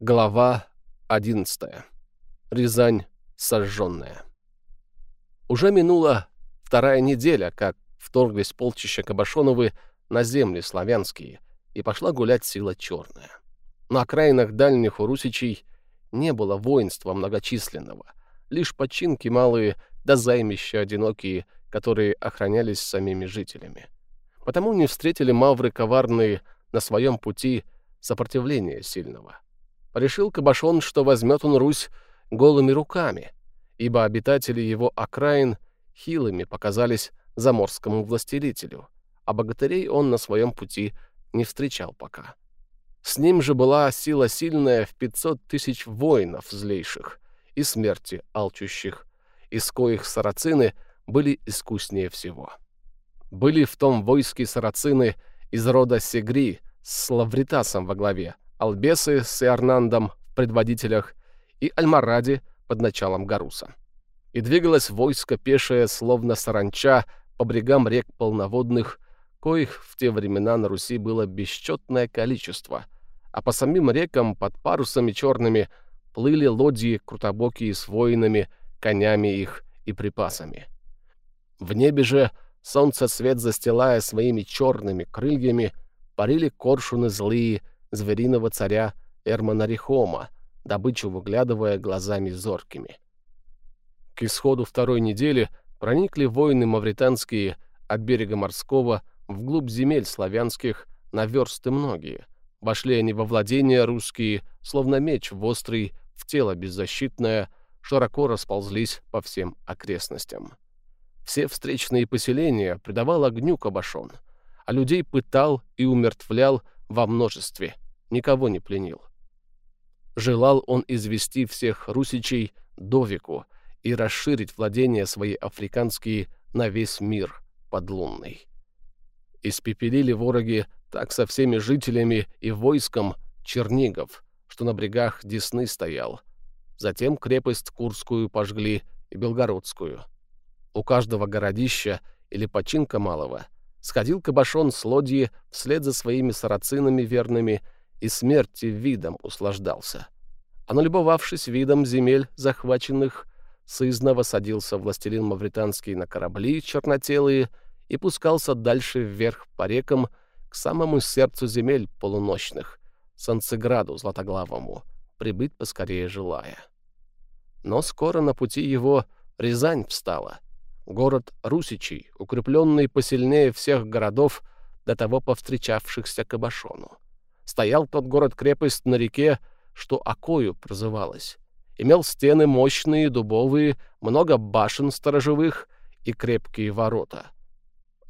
Глава 11. Рязань сожженная. Уже минула вторая неделя, как вторглись полчища Кабашоновы на земли славянские, и пошла гулять сила черная. На окраинах дальних у русичей не было воинства многочисленного, лишь починки малые да займища одинокие, которые охранялись самими жителями. Потому не встретили мавры коварные на своем пути сопротивления сильного — решил Кабашон, что возьмет он Русь голыми руками, ибо обитатели его окраин хилыми показались заморскому властелителю, а богатырей он на своем пути не встречал пока. С ним же была сила сильная в пятьсот тысяч воинов злейших и смерти алчущих, из коих сарацины были искуснее всего. Были в том войске сарацины из рода Сегри с Лавритасом во главе, Албесы с Иорнандом в предводителях и Альмаради под началом Гаруса. И двигалось войско пешее, словно саранча, по брегам рек полноводных, коих в те времена на Руси было бесчетное количество, а по самим рекам под парусами черными плыли лодьи крутобокие с воинами, конями их и припасами. В небе же, солнце свет застилая своими черными крыльями, парили коршуны злые, звериного царя Эрмана Рихома, добычу выглядывая глазами зоркими. К исходу второй недели проникли воины мавританские от берега морского вглубь земель славянских на версты многие. Вошли они во владения русские, словно меч в острый, в тело беззащитное, широко расползлись по всем окрестностям. Все встречные поселения придавал огню Кабашон, а людей пытал и умертвлял во множестве, никого не пленил. Желал он извести всех русичей до веку и расширить владения свои африканские на весь мир подлунный. Испепелили вороги так со всеми жителями и войском Чернигов, что на брегах Десны стоял. Затем крепость Курскую пожгли и Белгородскую. У каждого городища или починка малого сходил Кабашон с лодьи вслед за своими сарацинами верными и смерти видом услаждался. А налюбовавшись видом земель захваченных, сызново садился властелин мавританский на корабли чернотелые и пускался дальше вверх по рекам к самому сердцу земель полуночных, Санцеграду Златоглавому, прибыть поскорее желая. Но скоро на пути его Рязань встала, город Русичей, укрепленный посильнее всех городов, до того повстречавшихся Кабашону. Стоял тот город-крепость на реке, что Акою прозывалась. Имел стены мощные, дубовые, много башен сторожевых и крепкие ворота.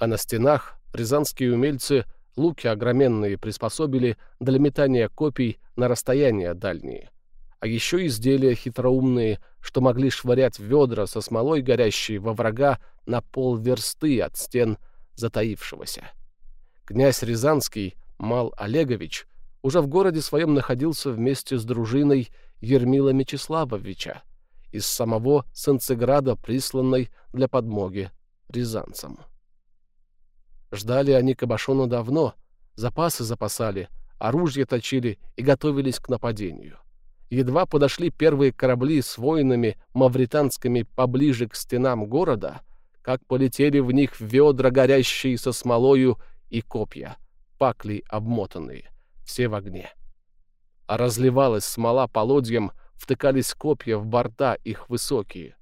А на стенах рязанские умельцы луки огроменные приспособили для метания копий на расстояния дальние. А еще изделия хитроумные, что могли швырять ведра со смолой горящей во врага на полверсты от стен затаившегося. Князь Рязанский Мал Олегович уже в городе своем находился вместе с дружиной Ермила Мечиславовича из самого Санцеграда, присланной для подмоги рязанцам. Ждали они Кабашона давно, запасы запасали, оружие точили и готовились к нападению. Едва подошли первые корабли с воинами мавританскими поближе к стенам города, как полетели в них ведра, горящие со смолою, и копья — паклей обмотанные, все в огне. А разливалась смола по лодьям, втыкались копья в борта их высокие.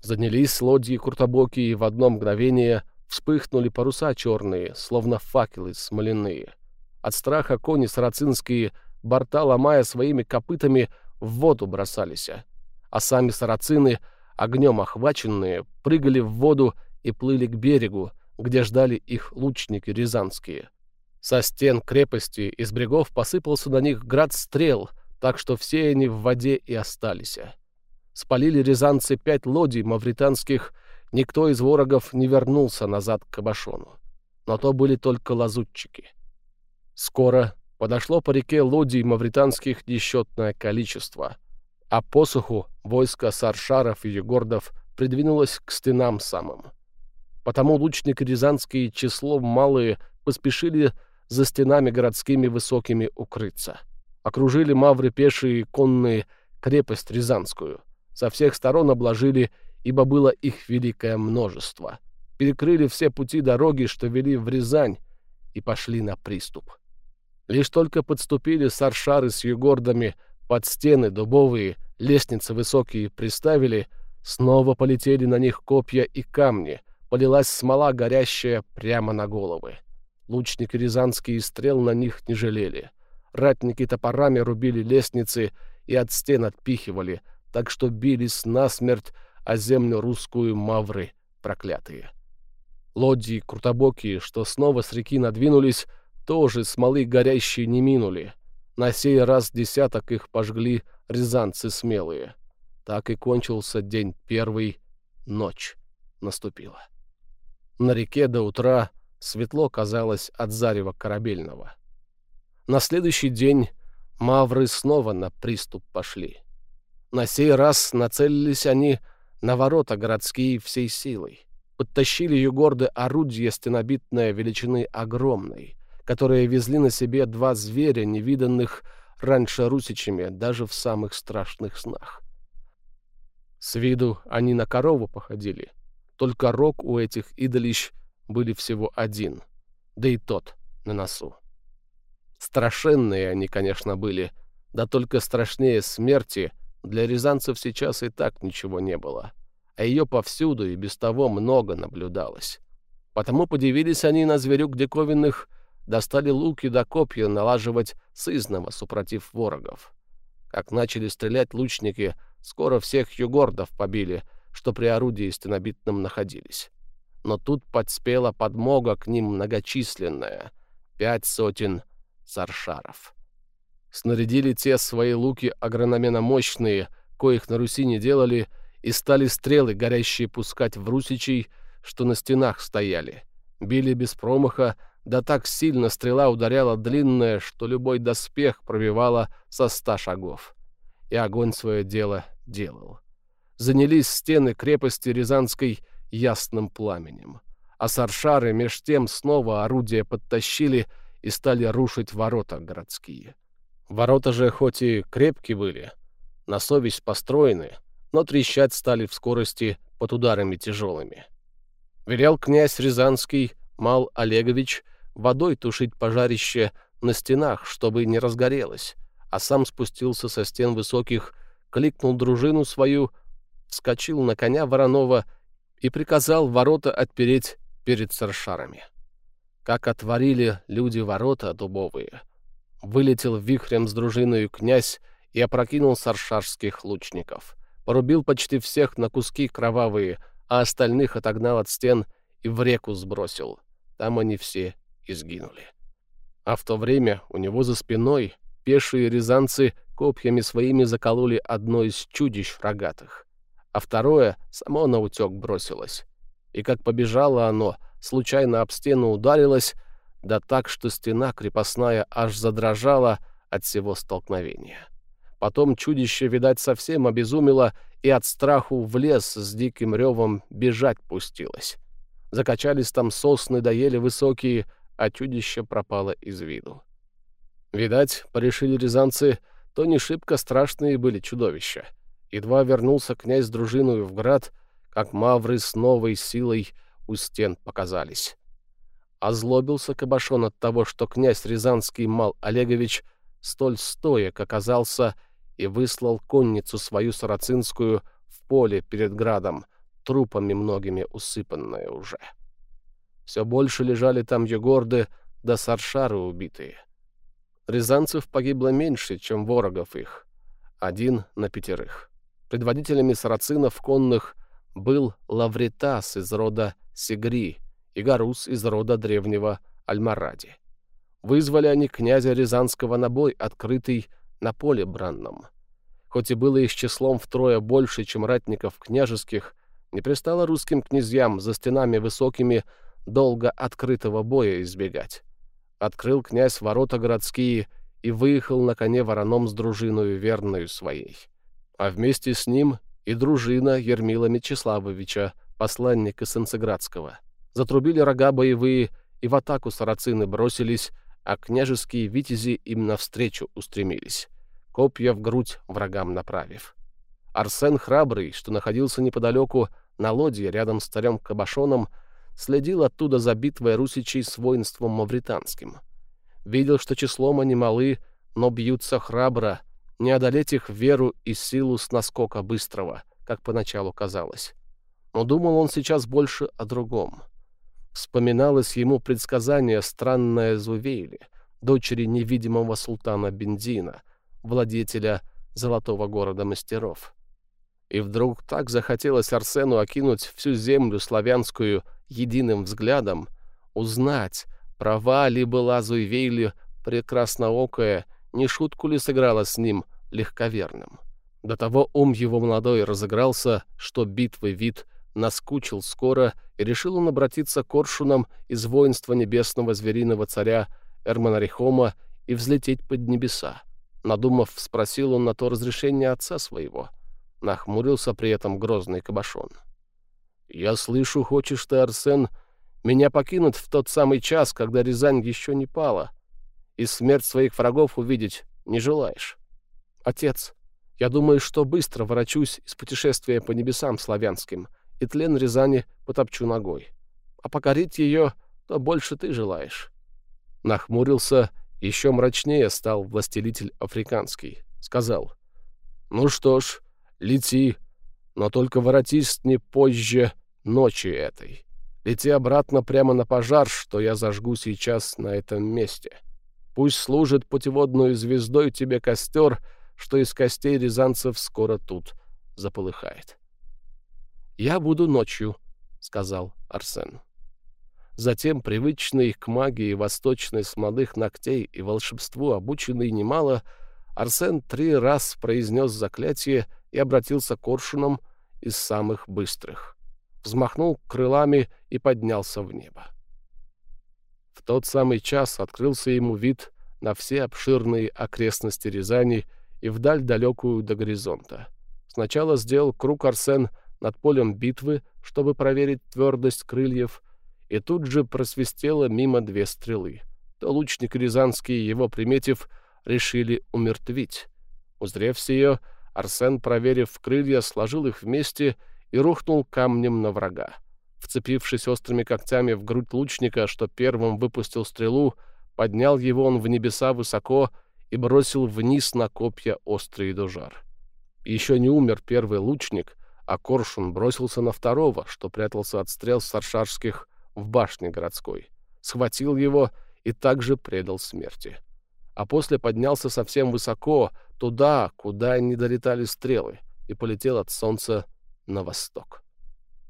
Занялись лодьи куртобокие, и в одно мгновение вспыхнули паруса черные, словно факелы смоляные. От страха кони сарацинские, борта ломая своими копытами, в воду бросались, а сами сарацины, огнем охваченные, прыгали в воду и плыли к берегу, где ждали их лучники рязанские. Со стен крепости из брегов посыпался на них град стрел, так что все они в воде и остались. Спалили рязанцы пять лодий мавританских, никто из ворогов не вернулся назад к Кабашону. Но то были только лазутчики. Скоро подошло по реке лодий мавританских несчетное количество, а посуху войско саршаров и егордов придвинулось к стенам самым. Потому лучники рязанские числом малые поспешили за стенами городскими высокими укрыться. Окружили мавры пешие и конные крепость Рязанскую. Со всех сторон обложили, ибо было их великое множество. Перекрыли все пути дороги, что вели в Рязань, и пошли на приступ. Лишь только подступили саршары с югордами под стены дубовые, лестницы высокие приставили, снова полетели на них копья и камни, полилась смола горящая прямо на головы. Лучники рязанские стрел на них не жалели. Ратники топорами рубили лестницы и от стен отпихивали, так что бились насмерть о землю русскую мавры проклятые. Лодьи крутобокие, что снова с реки надвинулись, тоже смолы горящие не минули. На сей раз десяток их пожгли рязанцы смелые. Так и кончился день первый, ночь наступила. На реке до утра светло казалось от зарева корабельного. На следующий день мавры снова на приступ пошли. На сей раз нацелились они на ворота городские всей силой. Подтащили югорды орудие стенобитное величины огромной, которые везли на себе два зверя, невиданных раньше русичами, даже в самых страшных снах. С виду они на корову походили, только рог у этих идолищ были всего один, да и тот на носу. Страшенные они, конечно, были, да только страшнее смерти для рязанцев сейчас и так ничего не было, а ее повсюду и без того много наблюдалось. Потому подивились они на зверюк диковинных, достали луки да копья налаживать сызново, супротив ворогов. Как начали стрелять лучники, скоро всех югордов побили, что при орудии стенобитном находились. Но тут подспела подмога к ним многочисленная — пять сотен саршаров. Снарядили те свои луки агрономена мощные, коих на Руси не делали, и стали стрелы, горящие, пускать в русичей, что на стенах стояли. Били без промаха, да так сильно стрела ударяла длинная, что любой доспех пробивала со ста шагов. И огонь свое дело делал. Занялись стены крепости Рязанской ясным пламенем. А саршары меж тем снова орудия подтащили и стали рушить ворота городские. Ворота же хоть и крепкие были, на совесть построены, но трещать стали в скорости под ударами тяжелыми. Велел князь Рязанский Мал Олегович водой тушить пожарище на стенах, чтобы не разгорелось, а сам спустился со стен высоких, кликнул дружину свою, вскочил на коня Воронова и приказал ворота отпереть перед саршарами. Как отворили люди ворота дубовые, вылетел вихрем с дружиной князь и опрокинул саршарских лучников. Порубил почти всех на куски кровавые, а остальных отогнал от стен и в реку сбросил. Там они все и сгинули. А в то время у него за спиной пешие рязанцы копьями своими закололи одно из чудищ рогатых, а второе само на утек бросилось. И как побежало оно, случайно об стену ударилось, да так, что стена крепостная аж задрожала от всего столкновения. Потом чудище, видать, совсем обезумело и от страху в лес с диким ревом бежать пустилось. Закачались там сосны да ели высокие, а чудище пропало из виду. Видать, порешили рязанцы, то не шибко страшные были чудовища. Едва вернулся князь с дружиной в град, как мавры с новой силой у стен показались. Озлобился Кабашон от того, что князь Рязанский Мал Олегович столь стоек оказался и выслал конницу свою сарацинскую в поле перед градом, трупами многими усыпанная уже. Все больше лежали там югорды да саршары убитые. Рязанцев погибло меньше, чем ворогов их. Один на пятерых. Предводителями сарацинов конных был Лавритас из рода Сигри и Гарус из рода древнего Альмаради. Вызвали они князя Рязанского на бой, открытый на поле бранном. Хоть и было их числом втрое больше, чем ратников княжеских, не пристало русским князьям за стенами высокими долго открытого боя избегать. Открыл князь ворота городские и выехал на коне вороном с дружиною верною своей. А вместе с ним и дружина Ермила Мечиславовича, посланника Санцеградского. Затрубили рога боевые, и в атаку сарацины бросились, а княжеские витязи им навстречу устремились, копья в грудь врагам направив. Арсен Храбрый, что находился неподалеку на лодье рядом с царем Кабашоном, следил оттуда за битвой русичей с воинством мавританским. Видел, что числом они малы, но бьются храбро, не одолеть их веру и силу с наскока быстрого, как поначалу казалось. Но думал он сейчас больше о другом. Вспоминалось ему предсказание странное Зувейли, дочери невидимого султана Бензина, владетеля золотого города мастеров. И вдруг так захотелось Арсену окинуть всю землю славянскую единым взглядом, узнать, права ли была Зуйвейли прекрасноокая, не шутку ли сыграла с ним легковерным. До того ум его молодой разыгрался, что битвы вид наскучил скоро, и решил он обратиться к Коршунам из воинства небесного звериного царя Эрмонарихома и взлететь под небеса. Надумав, спросил он на то разрешение отца своего. Нахмурился при этом грозный кабашон. «Я слышу, хочешь ты, Арсен, меня покинуть в тот самый час, когда Рязань еще не пала, и смерть своих врагов увидеть не желаешь. Отец, я думаю, что быстро ворочусь из путешествия по небесам славянским, и тлен Рязани потопчу ногой. А покорить ее, то больше ты желаешь». Нахмурился, еще мрачнее стал властелитель африканский. Сказал, «Ну что ж, лети, но только воротись не позже ночи этой. Лети обратно прямо на пожар, что я зажгу сейчас на этом месте. Пусть служит путеводной звездой тебе костер, что из костей рязанцев скоро тут заполыхает. «Я буду ночью», — сказал Арсен. Затем, привычный к магии восточной с молодых ногтей и волшебству обученный немало, Арсен три раз произнес заклятие и обратился к коршунам из самых быстрых. Взмахнул крылами и поднялся в небо. В тот самый час открылся ему вид на все обширные окрестности Рязани и вдаль далекую до горизонта. Сначала сделал круг Арсен над полем битвы, чтобы проверить твердость крыльев, и тут же просвистело мимо две стрелы. То лучник Рязанский, его приметив, решили умертвить. Узрев сие, Арсен, проверив крылья, сложил их вместе и рухнул камнем на врага. Вцепившись острыми когтями в грудь лучника, что первым выпустил стрелу, поднял его он в небеса высоко и бросил вниз на копья острый дожар. Еще не умер первый лучник, а Коршун бросился на второго, что прятался от стрел саршарских в башне городской, схватил его и также предал смерти. А после поднялся совсем высоко, туда, куда не долетали стрелы, и полетел от солнца на восток.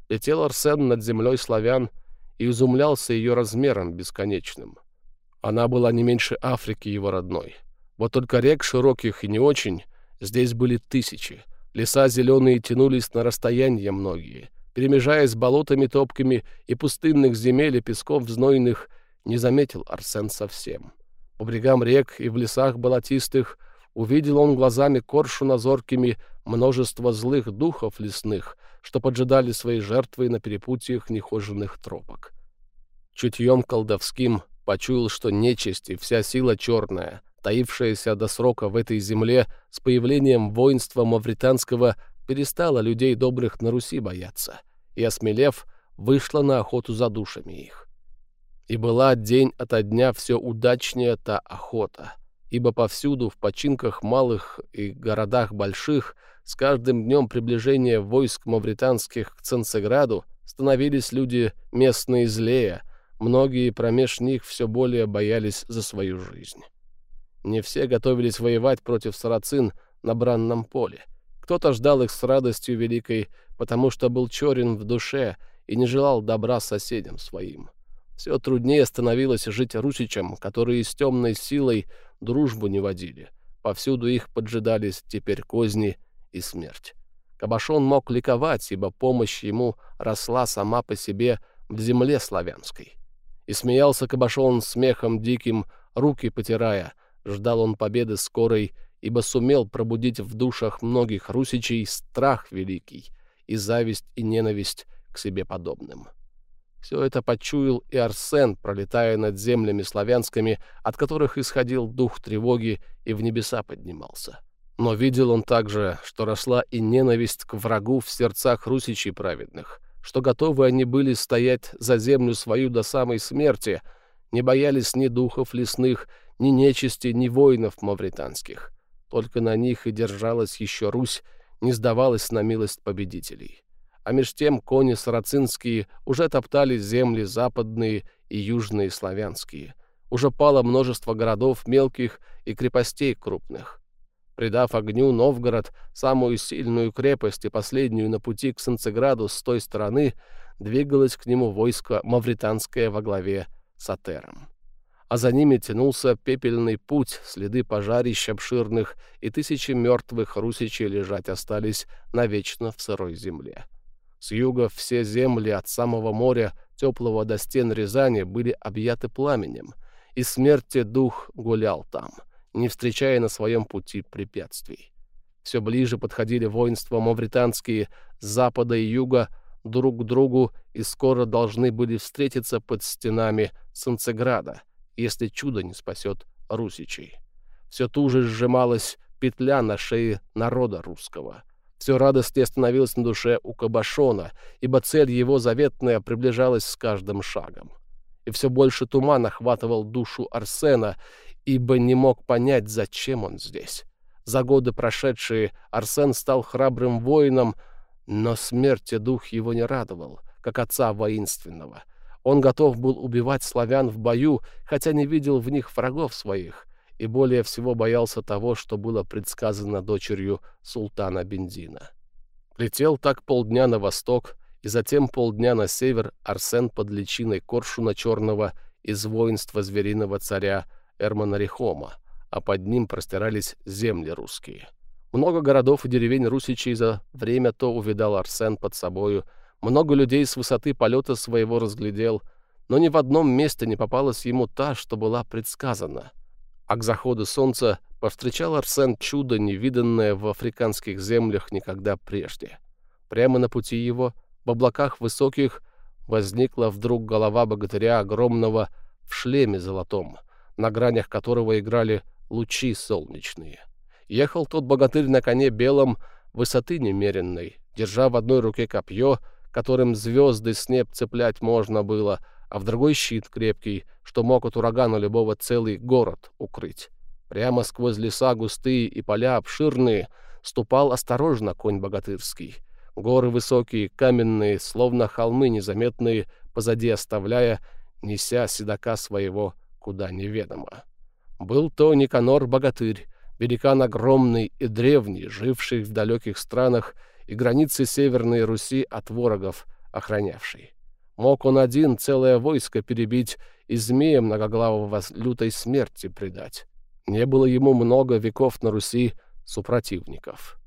Летел Арсен над землей славян и изумлялся ее размером бесконечным. Она была не меньше Африки его родной. Вот только рек широких и не очень здесь были тысячи — Леса зеленые тянулись на расстояние многие, перемежаясь с болотами топкими и пустынных земель и песков знойных, не заметил Арсен совсем. По брегам рек и в лесах болотистых увидел он глазами коршуна зоркими множество злых духов лесных, что поджидали свои жертвы на перепутьях нехоженных тропок. Чутьем колдовским почуял, что нечисть и вся сила черная таившаяся до срока в этой земле, с появлением воинства мавританского перестала людей добрых на Руси бояться, и, осмелев, вышла на охоту за душами их. И была день ото дня все удачнее та охота, ибо повсюду, в починках малых и городах больших, с каждым днем приближения войск мавританских к Ценцеграду становились люди местные злее, многие промеж них все более боялись за свою жизнь. Не все готовились воевать против сарацин на бранном поле. Кто-то ждал их с радостью великой, потому что был черен в душе и не желал добра соседям своим. Все труднее становилось жить русичам, которые с темной силой дружбу не водили. Повсюду их поджидались теперь козни и смерть. Кабашон мог ликовать, ибо помощь ему росла сама по себе в земле славянской. И смеялся Кабашон смехом диким, руки потирая, Ждал он победы скорой, ибо сумел пробудить в душах многих русичей страх великий и зависть и ненависть к себе подобным. Все это почуял и Арсен, пролетая над землями славянскими, от которых исходил дух тревоги и в небеса поднимался. Но видел он также, что росла и ненависть к врагу в сердцах русичей праведных, что готовы они были стоять за землю свою до самой смерти, не боялись ни духов лесных, ни нечисти, ни воинов мавританских. Только на них и держалась еще Русь, не сдавалась на милость победителей. А меж тем кони сарацинские уже топтали земли западные и южные славянские. Уже пало множество городов мелких и крепостей крупных. Придав огню Новгород, самую сильную крепость и последнюю на пути к Санцеграду с той стороны, двигалось к нему войско мавританское во главе с Атером. А за ними тянулся пепельный путь, следы пожарищ обширных, и тысячи мертвых русичей лежать остались навечно в сырой земле. С юга все земли от самого моря, теплого до стен Рязани, были объяты пламенем, и смерти дух гулял там — не встречая на своем пути препятствий. Все ближе подходили воинства мавританские с запада и юга друг к другу и скоро должны были встретиться под стенами Санцеграда, если чудо не спасет русичей. Все туже сжималась петля на шее народа русского. Все радостнее становилось на душе у Кабашона, ибо цель его заветная приближалась с каждым шагом. И все больше туман охватывал душу Арсена, ибо не мог понять, зачем он здесь. За годы прошедшие Арсен стал храбрым воином, но смерти дух его не радовал, как отца воинственного. Он готов был убивать славян в бою, хотя не видел в них врагов своих, и более всего боялся того, что было предсказано дочерью султана Бензина. Летел так полдня на восток, и затем полдня на север Арсен под личиной Коршуна Черного из воинства звериного царя Эрмонарихома, а под ним простирались земли русские. Много городов и деревень русичей за время то увидал Арсен под собою, много людей с высоты полета своего разглядел, но ни в одном месте не попалась ему та, что была предсказана. А к заходу солнца повстречал Арсен чудо, невиданное в африканских землях никогда прежде. Прямо на пути его, в облаках высоких, возникла вдруг голова богатыря огромного в шлеме золотом — на гранях которого играли лучи солнечные. Ехал тот богатырь на коне белом, высоты немеренной, держа в одной руке копье, которым звезды с неб цеплять можно было, а в другой щит крепкий, что мог от урагана любого целый город укрыть. Прямо сквозь леса густые и поля обширные ступал осторожно конь богатырский. Горы высокие, каменные, словно холмы незаметные, позади оставляя, неся седока своего куда неведомо. Был то Никанор-богатырь, великан огромный и древний, живший в далеких странах и границы Северной Руси от ворогов охранявший. Мог он один целое войско перебить и змея многоглавого лютой смерти предать. Не было ему много веков на Руси супротивников.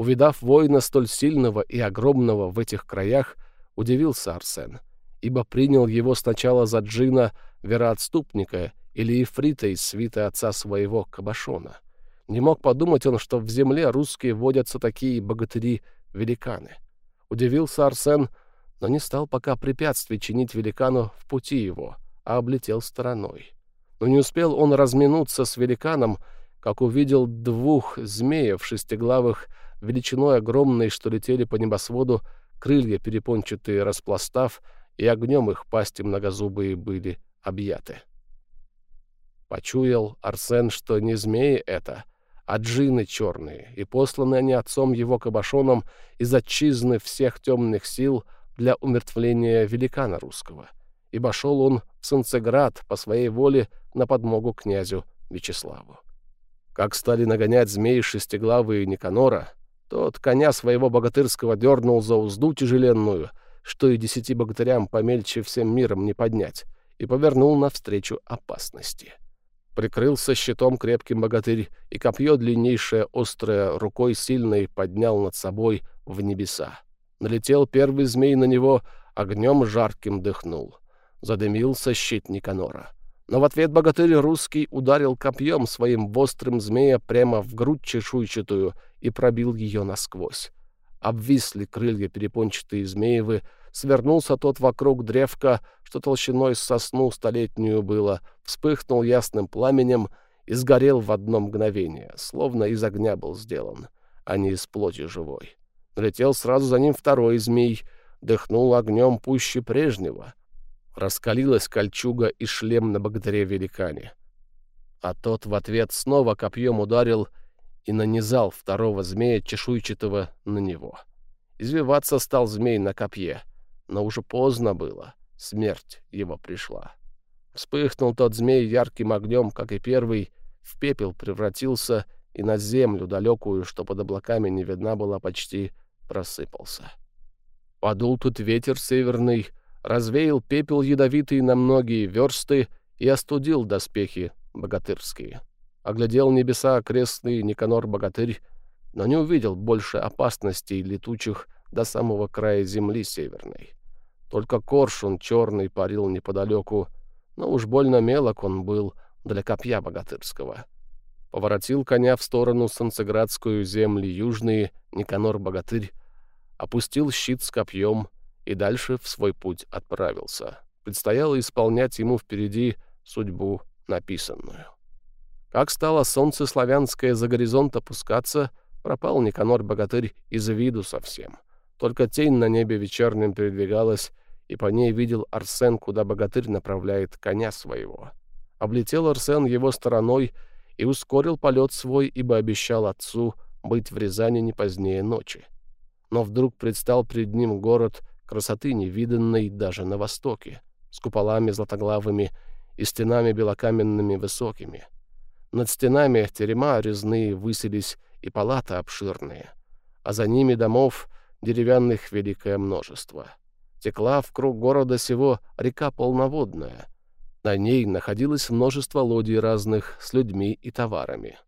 Увидав воина столь сильного и огромного в этих краях, удивился Арсен, ибо принял его сначала за джина, вероотступника или ифрита из свита отца своего Кабашона. Не мог подумать он, что в земле русские водятся такие богатыри-великаны. Удивился Арсен, но не стал пока препятствий чинить великану в пути его, а облетел стороной. Но не успел он разминуться с великаном, как увидел двух змеев шестиглавых, величиной огромной, что летели по небосводу, крылья перепончатые распластав, и огнем их пасти многозубые были объяты. Почуял Арсен, что не змеи это, а джины черные, и посланы они отцом его кабашоном из отчизны всех темных сил для умертвления великана русского. Ибо шел он в Санцеград по своей воле на подмогу князю Вячеславу. Как стали нагонять змеи шестиглавые Никанора, тот коня своего богатырского дернул за узду тяжеленную, что и десяти богатырям помельче всем миром не поднять, и повернул навстречу опасности. Прикрылся щитом крепким богатырь, и копье длиннейшее, острое, рукой сильной поднял над собой в небеса. Налетел первый змей на него, огнем жарким дыхнул. Задымился щит Никанора. Но в ответ богатырь русский ударил копьем своим острым змея прямо в грудь чешуйчатую и пробил ее насквозь. Обвисли крылья перепончатые змеевы, Свернулся тот вокруг древка, что толщиной с сосну столетнюю было, вспыхнул ясным пламенем и сгорел в одно мгновение, словно из огня был сделан, а не из плоти живой. Налетел сразу за ним второй змей, дыхнул огнем пуще прежнего. Раскалилась кольчуга и шлем на богатыре-великане. А тот в ответ снова копьем ударил и нанизал второго змея чешуйчатого на него. Извиваться стал змей на копье, но уже поздно было, смерть его пришла. Вспыхнул тот змей ярким огнем, как и первый, в пепел превратился и на землю далекую, что под облаками не видна была почти, просыпался. Подул тут ветер северный, развеял пепел ядовитый на многие версты и остудил доспехи богатырские. Оглядел небеса окрестный Никанор-богатырь, но не увидел больше опасностей летучих до самого края земли северной. Только коршун черный парил неподалеку, но уж больно мелок он был для копья богатырского. Поворотил коня в сторону Санцеградскую земли южные Никанор-богатырь, опустил щит с копьем и дальше в свой путь отправился. Предстояло исполнять ему впереди судьбу написанную. Как стало солнце славянское за горизонт опускаться, пропал Никанор-богатырь из виду совсем. Только тень на небе вечернем передвигалась, и по ней видел Арсен, куда богатырь направляет коня своего. Облетел Арсен его стороной и ускорил полет свой, ибо обещал отцу быть в Рязани не позднее ночи. Но вдруг предстал пред ним город красоты невиданной даже на востоке, с куполами златоглавыми и стенами белокаменными высокими — над стенами терема резные высились и палаты обширные, а за ними домов деревянных великое множество. Текла в круг города сего река полноводная. На ней находилось множество лодий разных с людьми и товарами.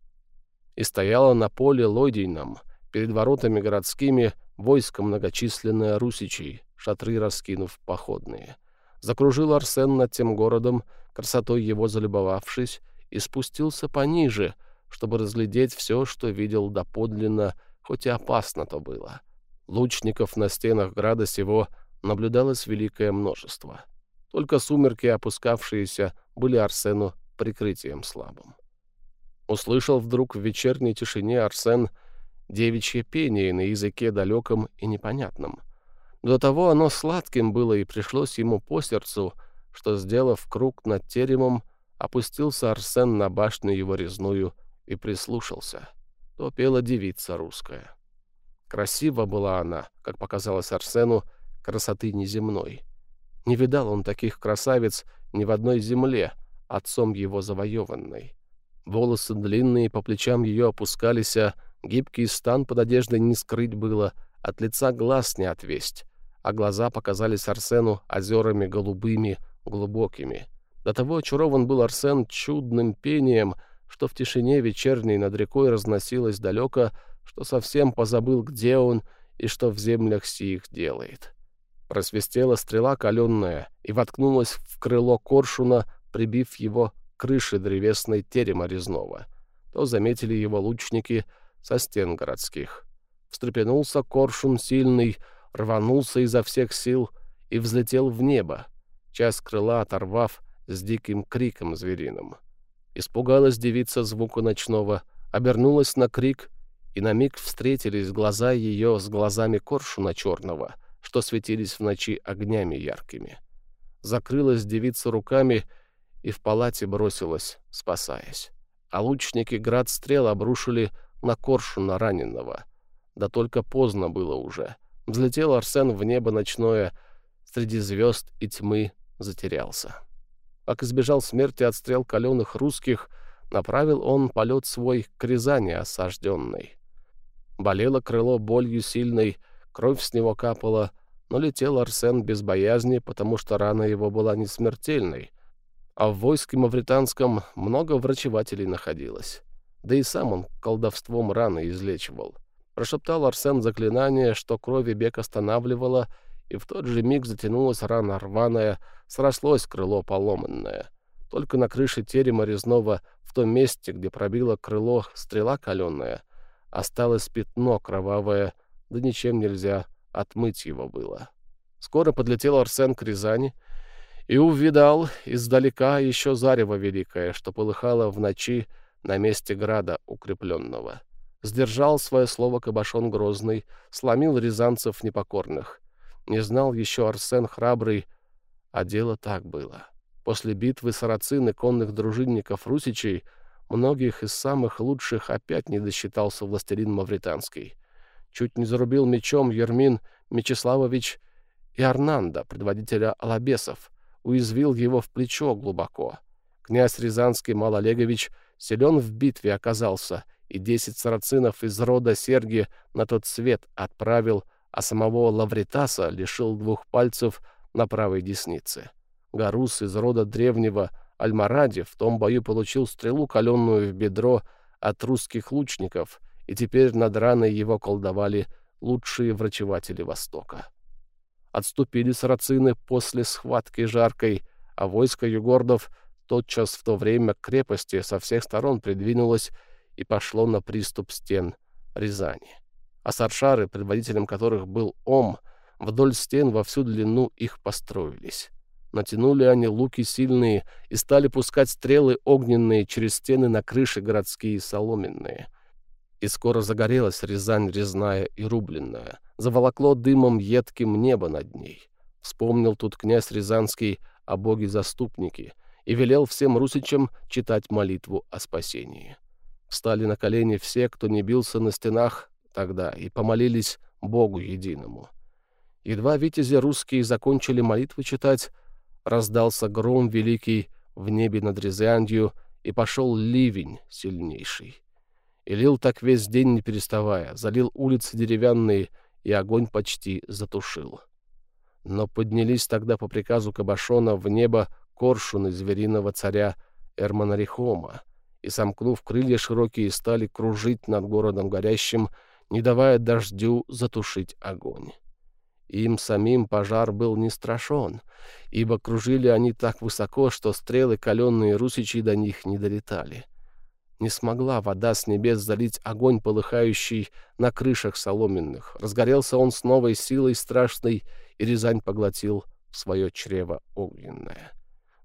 И стояло на поле лодийном, перед воротами городскими, войско многочисленное русичей, шатры раскинув походные. Закружил Арсен над тем городом, красотой его залюбовавшись, и спустился пониже, чтобы разглядеть все, что видел доподлинно, хоть и опасно то было. Лучников на стенах града сего наблюдалось великое множество. Только сумерки, опускавшиеся, были Арсену прикрытием слабым. Услышал вдруг в вечерней тишине Арсен девичье пение на языке далеком и непонятном. До того оно сладким было, и пришлось ему по сердцу, что, сделав круг над теремом, Опустился Арсен на башню его резную и прислушался. То пела девица русская. Красива была она, как показалось Арсену, красоты неземной. Не видал он таких красавиц ни в одной земле, отцом его завоеванной. Волосы длинные по плечам ее опускались, а гибкий стан под одеждой не скрыть было, от лица глаз не отвесть, а глаза показались Арсену озерами голубыми, глубокими. До того очарован был Арсен чудным пением, что в тишине вечерней над рекой разносилось далеко, что совсем позабыл, где он и что в землях сих делает. Просвистела стрела каленная и воткнулась в крыло коршуна, прибив его к крыше древесной терема резного. То заметили его лучники со стен городских. Встрепенулся коршун сильный, рванулся изо всех сил и взлетел в небо. Часть крыла оторвав, с диким криком звериным. Испугалась девица звука ночного, обернулась на крик, и на миг встретились глаза ее с глазами коршуна черного, что светились в ночи огнями яркими. Закрылась девица руками и в палате бросилась, спасаясь. А лучники град стрел обрушили на коршуна раненого. Да только поздно было уже. Взлетел Арсен в небо ночное, среди звезд и тьмы затерялся. Как избежал смерти от стрел каленых русских, направил он полет свой к Рязани осажденной. Болело крыло болью сильной, кровь с него капала, но летел Арсен без боязни, потому что рана его была не смертельной, а в войске мавританском много врачевателей находилось. Да и сам он колдовством раны излечивал. Прошептал Арсен заклинание, что крови бег останавливало, и в тот же миг затянулась рана рваная, срослось крыло поломанное. Только на крыше терема резного, в том месте, где пробило крыло стрела каленая, осталось пятно кровавое, да ничем нельзя отмыть его было. Скоро подлетел Арсен к Рязани и увидал издалека еще зарево великое, что полыхало в ночи на месте града укрепленного. Сдержал свое слово Кабашон Грозный, сломил рязанцев непокорных. Не знал еще Арсен храбрый, а дело так было. После битвы сарацин и конных дружинников русичей многих из самых лучших опять не досчитался властелин Мавританский. Чуть не зарубил мечом Ермин Мечиславович Арнанда, предводителя Алабесов, уязвил его в плечо глубоко. Князь Рязанский Малолегович силен в битве оказался, и десять сарацинов из рода Серги на тот свет отправил, а самого Лавритаса лишил двух пальцев на правой деснице. Гарус из рода древнего Альмаради в том бою получил стрелу, каленную в бедро от русских лучников, и теперь над раной его колдовали лучшие врачеватели Востока. Отступили сарацины после схватки жаркой, а войско югордов тотчас в то время к крепости со всех сторон придвинулось и пошло на приступ стен Рязани. А саршары, предводителем которых был Ом, вдоль стен во всю длину их построились. Натянули они луки сильные и стали пускать стрелы огненные через стены на крыши городские соломенные. И скоро загорелась Рязань резная и рубленная, заволокло дымом едким небо над ней. Вспомнил тут князь Рязанский о боге-заступнике и велел всем русичам читать молитву о спасении. Встали на колени все, кто не бился на стенах тогда, и помолились Богу единому. Едва витязи русские закончили молитвы читать, раздался гром великий в небе над Рязанью, и пошел ливень сильнейший. И лил так весь день не переставая, залил улицы деревянные, и огонь почти затушил. Но поднялись тогда по приказу Кабашона в небо коршуны звериного царя Эрмонарихома, и, сомкнув крылья широкие, стали кружить над городом горящим, не давая дождю затушить огонь. Им самим пожар был не страшен, ибо кружили они так высоко, что стрелы каленные русичи до них не долетали. Не смогла вода с небес залить огонь, полыхающий на крышах соломенных. Разгорелся он с новой силой страшной, и Рязань поглотил в свое чрево огненное.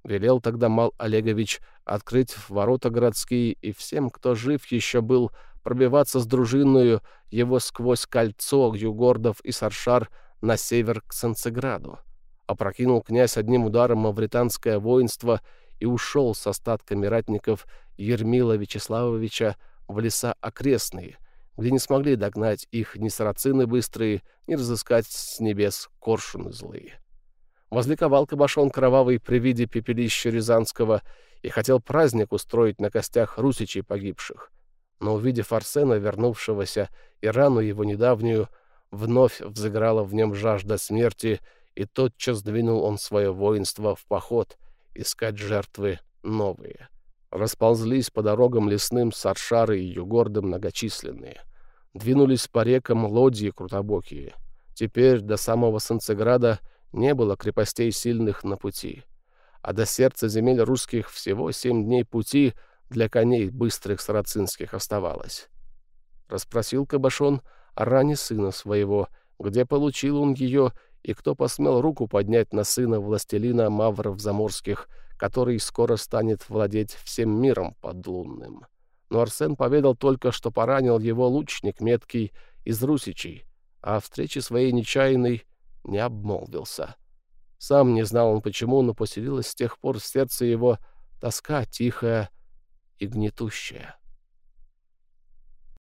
Велел тогда Мал Олегович открыть ворота городские, и всем, кто жив еще был, пробиваться с дружиною его сквозь кольцо югордов и саршар на север к Санцеграду. Опрокинул князь одним ударом мавританское воинство и ушел с остатками ратников Ермила Вячеславовича в леса окрестные, где не смогли догнать их ни сарацины быстрые, ни разыскать с небес коршуны злые. Возликовал Кабашон кровавый при виде пепелища Рязанского и хотел праздник устроить на костях русичей погибших. Но, увидев Арсена, вернувшегося, и рану его недавнюю, вновь взыграла в нем жажда смерти, и тотчас двинул он свое воинство в поход искать жертвы новые. Расползлись по дорогам лесным саршары и югорды многочисленные. Двинулись по рекам лодьи крутобокие. Теперь до самого Санцеграда не было крепостей сильных на пути. А до сердца земель русских всего семь дней пути для коней быстрых сарацинских оставалось. Распросил Кабашон о ране сына своего, где получил он ее, и кто посмел руку поднять на сына властелина Мавров Заморских, который скоро станет владеть всем миром подлунным. Но Арсен поведал только, что поранил его лучник меткий из Русичей, а о встрече своей нечаянной не обмолвился. Сам не знал он почему, но поселилась с тех пор в сердце его тоска тихая и гнетущая.